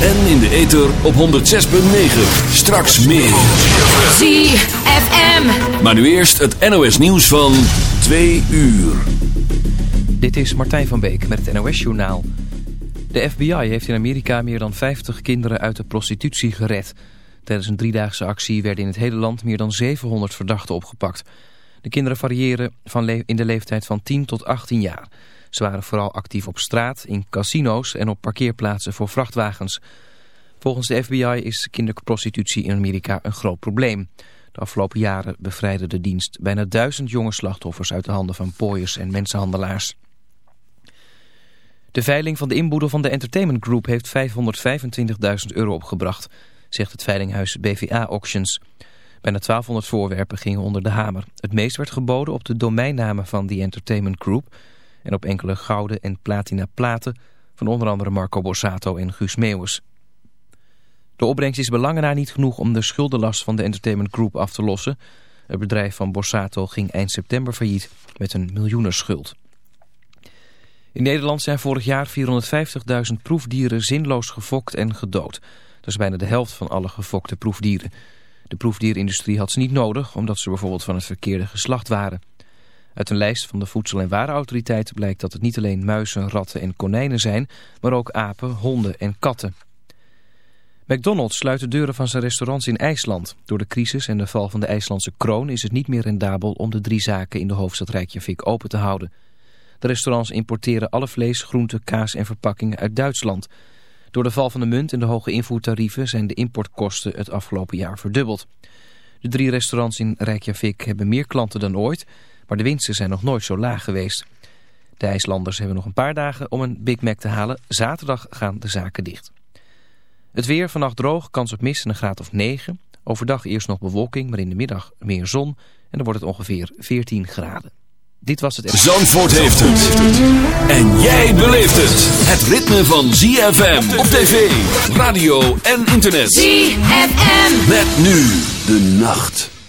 En in de ether op 106.9. Straks meer. ZFM. Maar nu eerst het NOS nieuws van 2 uur. Dit is Martijn van Beek met het NOS Journaal. De FBI heeft in Amerika meer dan 50 kinderen uit de prostitutie gered. Tijdens een driedaagse actie werden in het hele land meer dan 700 verdachten opgepakt. De kinderen variëren van in de leeftijd van 10 tot 18 jaar. Ze waren vooral actief op straat, in casino's en op parkeerplaatsen voor vrachtwagens. Volgens de FBI is kinderprostitutie in Amerika een groot probleem. De afgelopen jaren bevrijdde de dienst bijna duizend jonge slachtoffers uit de handen van pooiers en mensenhandelaars. De veiling van de inboedel van de Entertainment Group heeft 525.000 euro opgebracht, zegt het veilinghuis BVA Auctions. Bijna 1200 voorwerpen gingen onder de hamer. Het meest werd geboden op de domeinnamen van The Entertainment Group en op enkele gouden en platina platen van onder andere Marco Borsato en Guus Meeuwis. De opbrengst is belangen na niet genoeg om de schuldenlast van de Entertainment Group af te lossen. Het bedrijf van Borsato ging eind september failliet met een miljoenenschuld. In Nederland zijn vorig jaar 450.000 proefdieren zinloos gefokt en gedood. Dat is bijna de helft van alle gefokte proefdieren. De proefdierindustrie had ze niet nodig, omdat ze bijvoorbeeld van het verkeerde geslacht waren. Uit een lijst van de Voedsel- en Warenautoriteit blijkt dat het niet alleen muizen, ratten en konijnen zijn, maar ook apen, honden en katten. McDonald's sluit de deuren van zijn restaurants in IJsland. Door de crisis en de val van de IJslandse kroon is het niet meer rendabel om de drie zaken in de hoofdstad Reykjavik open te houden. De restaurants importeren alle vlees, groenten, kaas en verpakkingen uit Duitsland. Door de val van de munt en de hoge invoertarieven zijn de importkosten het afgelopen jaar verdubbeld. De drie restaurants in Reykjavik hebben meer klanten dan ooit, maar de winsten zijn nog nooit zo laag geweest. De IJslanders hebben nog een paar dagen om een Big Mac te halen. Zaterdag gaan de zaken dicht. Het weer vannacht droog, kans op mist en een graad of 9. Overdag eerst nog bewolking, maar in de middag meer zon. En dan wordt het ongeveer 14 graden. Dit was het... Zandvoort heeft het. En jij beleeft het. Het ritme van ZFM op tv, radio en internet. ZFM. Met nu de nacht.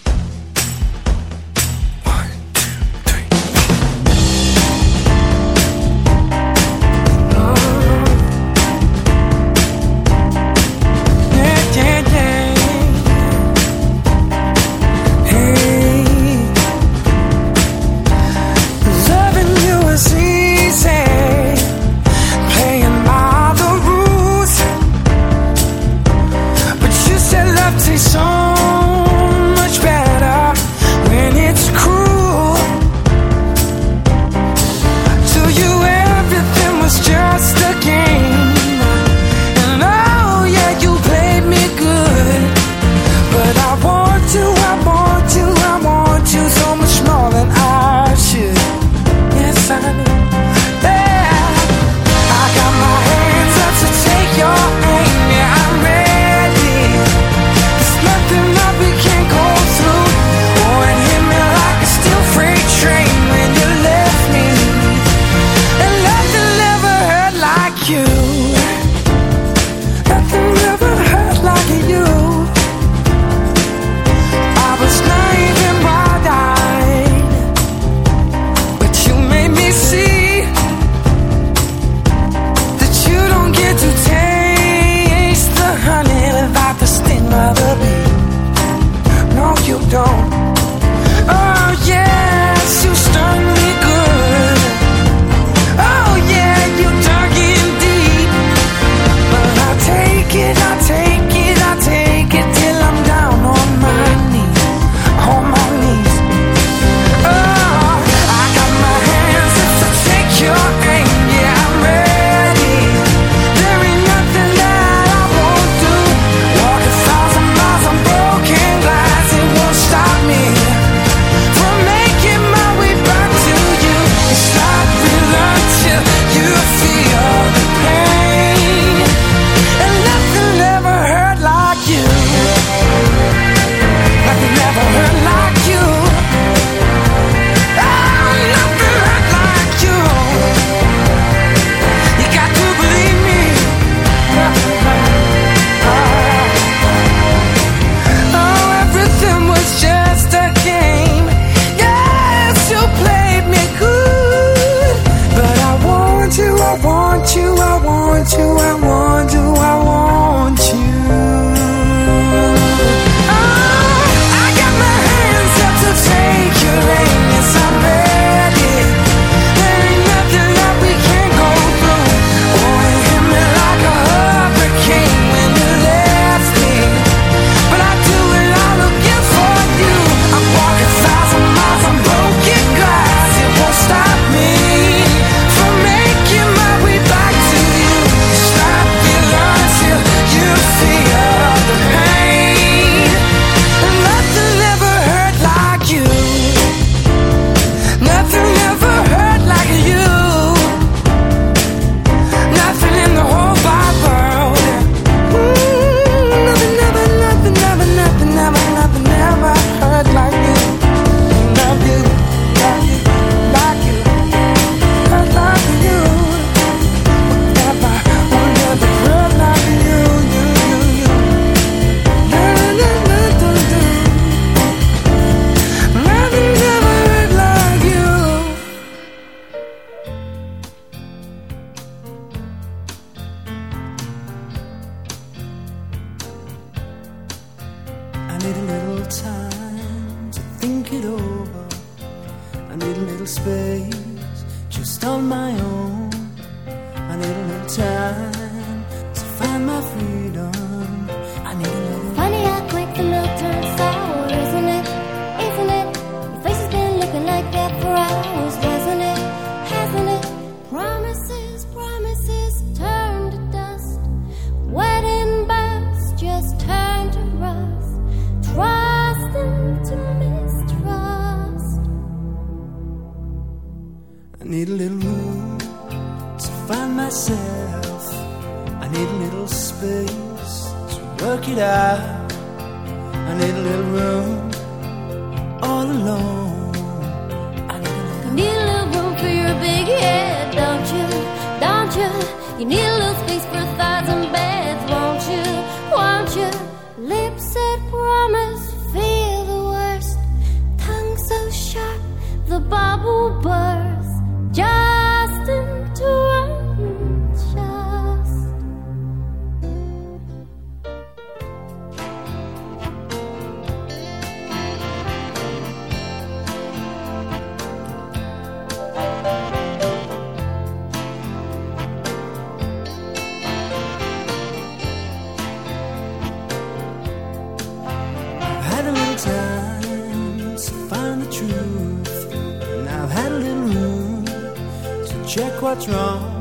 What's wrong.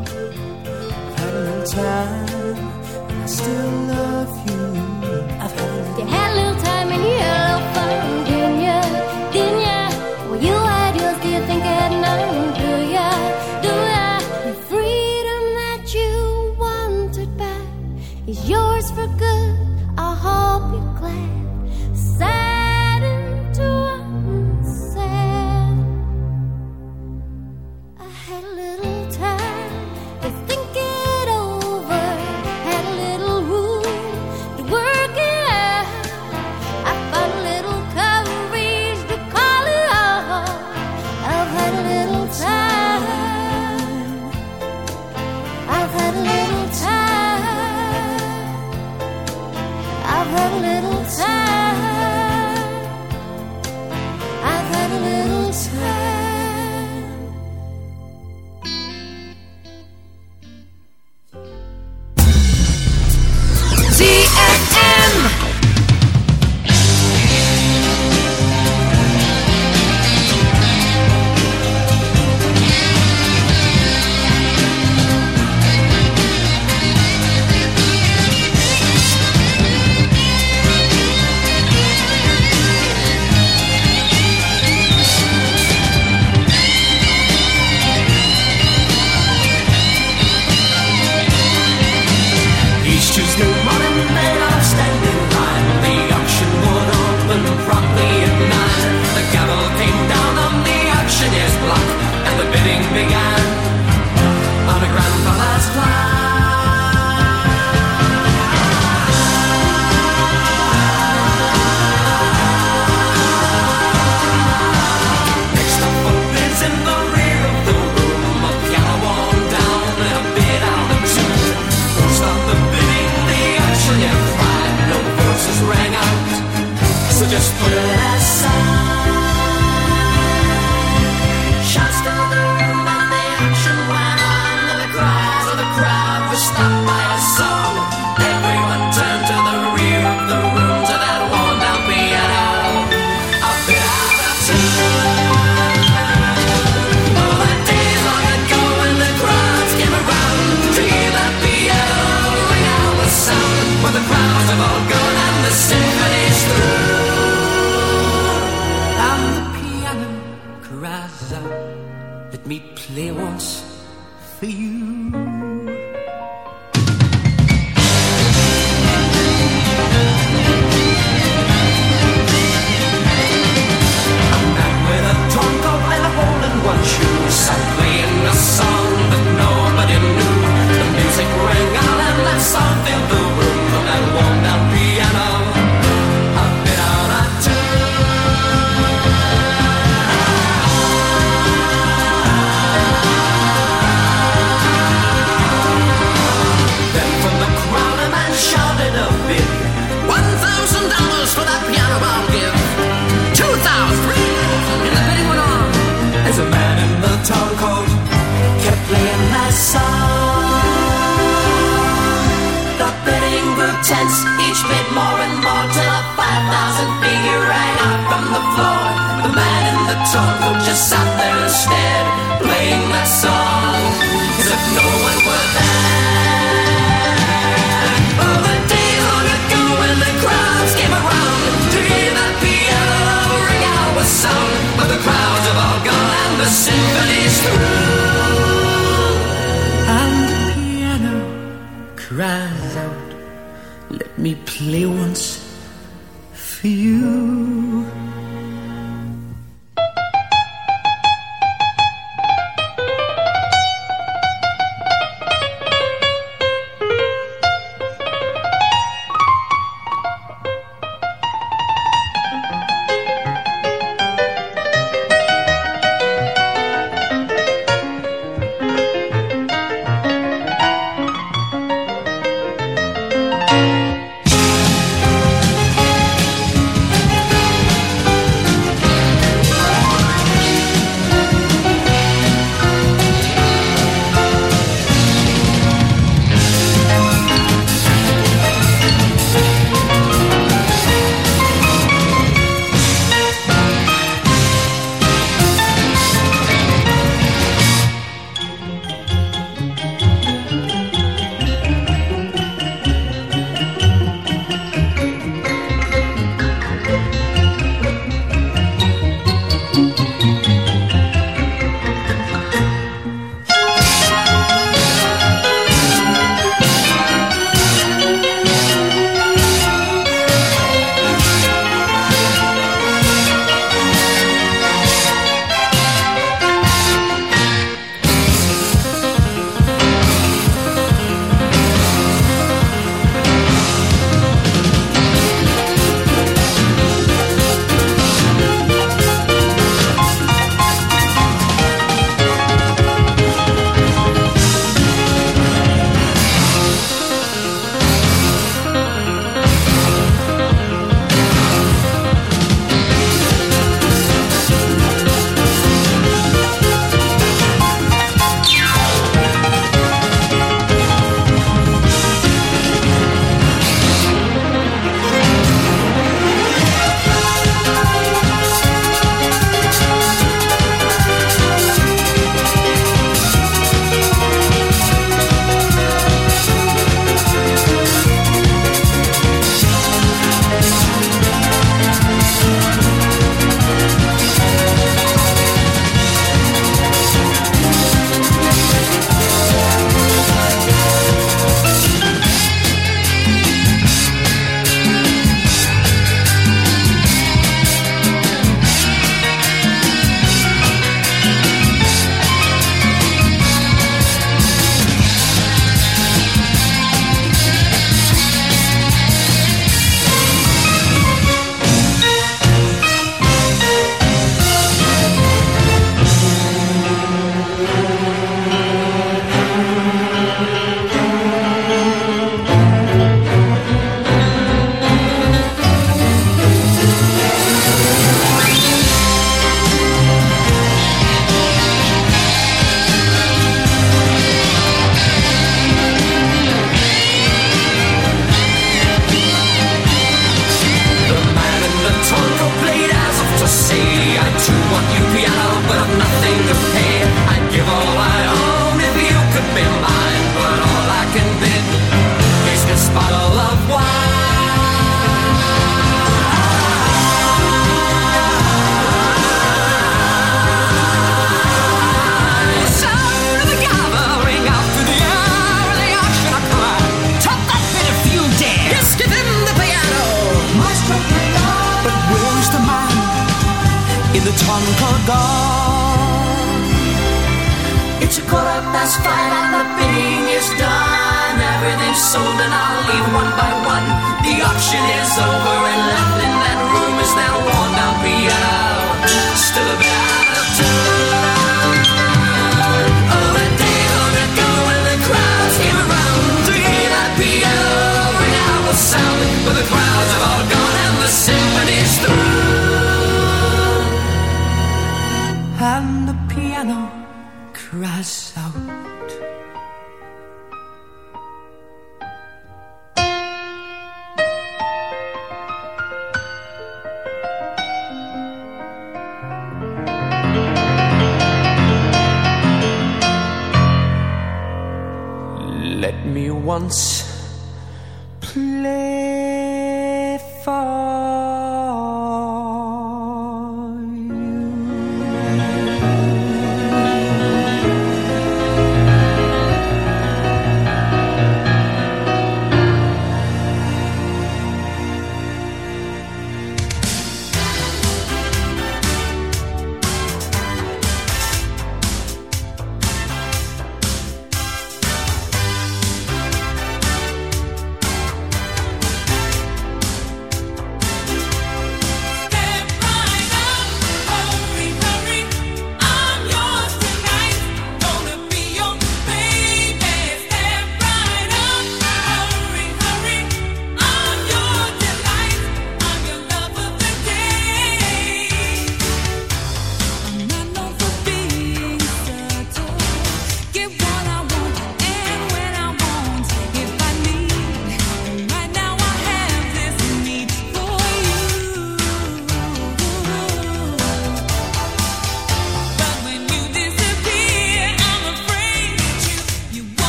Me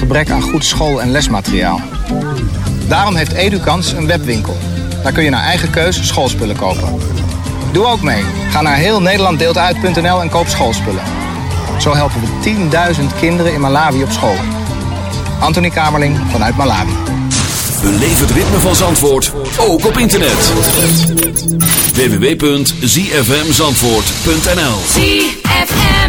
Gebrek aan goed school- en lesmateriaal. Daarom heeft Edukans een webwinkel. Daar kun je naar eigen keus schoolspullen kopen. Doe ook mee. Ga naar heel en koop schoolspullen. Zo helpen we 10.000 kinderen in Malawi op school. Anthony Kamerling vanuit Malawi. Beleef het ritme van Zandvoort, ook op internet. www.zfmzandvoort.nl ZFM.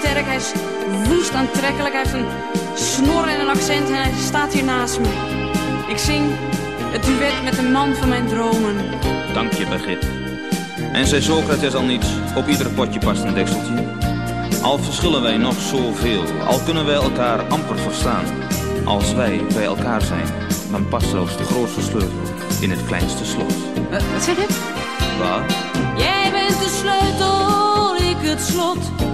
Sterk, hij is woest aantrekkelijk. Hij heeft een snor en een accent en hij staat hier naast me. Ik zing het duet met de man van mijn dromen. Dank je, begrip. En zei Socrates al niets, op ieder potje past een dekseltje. Al verschillen wij nog zoveel, al kunnen wij elkaar amper verstaan. Als wij bij elkaar zijn, dan past zelfs de grootste sleutel in het kleinste slot. Wat zeg je? Waar? Jij bent de sleutel, ik het slot.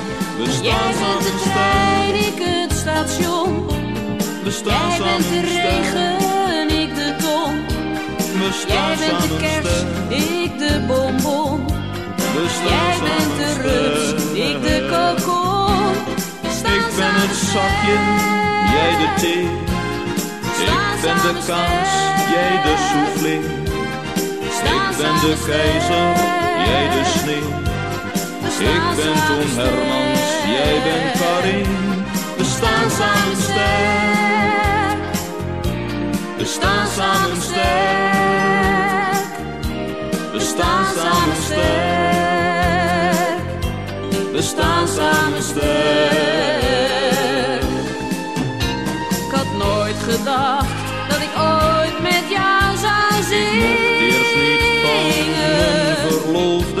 We Jij staan bent samen de sterk. trein, ik het station. We staan Jij bent de regen, ik de ton. We Jij bent de kerst, ik de bonbon. We Jij bent de rups, ik de kokon. Ik ben het zakje, jij de thee. Ik ben de kaas, jij de soufflé. Ik ben de keizer, jij de sneeuw. Ik ben Toon Hermans, jij bent Karin. We staan samen sterk. We staan samen sterk. We staan samen sterk. We staan samen sterk. Ik had nooit gedacht dat ik ooit met jou zou zingen. Eerst niet van verloofde.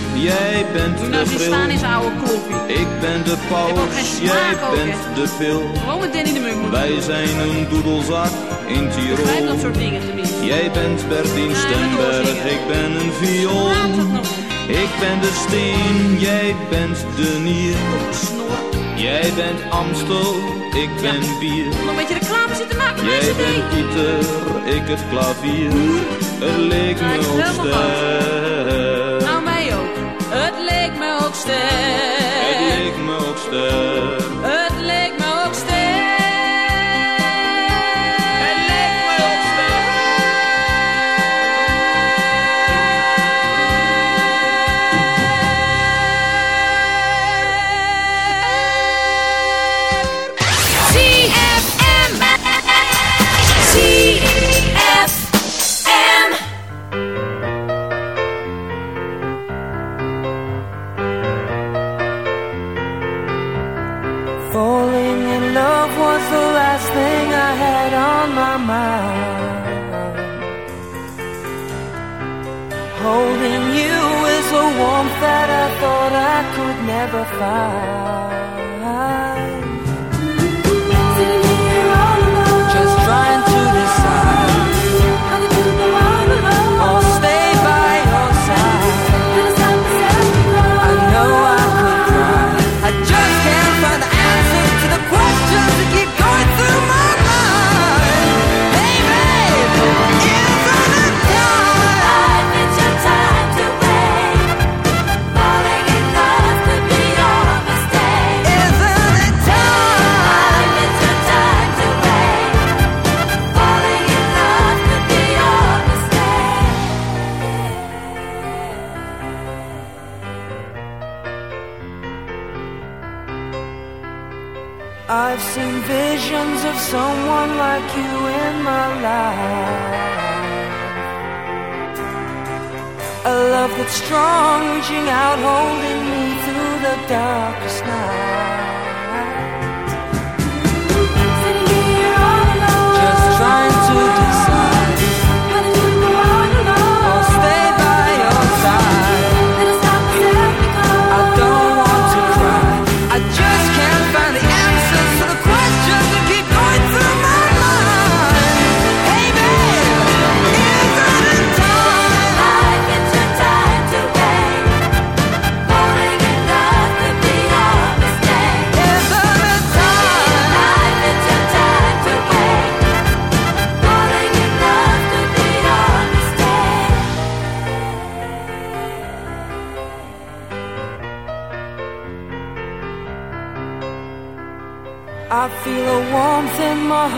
jij bent Doe de nou eens staan bril. zijn oude kloppie. Ik ben de ook paus, jij ook, bent hè? de pil. Gewoon met Danny de Munk Wij zijn een doedelzak in Ik begrijp dat Tirol. soort dingen tenminste. Jij bent Bertien Ja, en Stemberg, ik ben een viool. Ik ben de steen, jij bent de nier. Jij bent Amstel, ik ben bier. Nog een beetje reclame zitten maken Jij deze bent. Pieter, ik het klavier. Het leek Ja, me ook Leek me ook leek me ook sterk.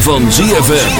Van ZFM.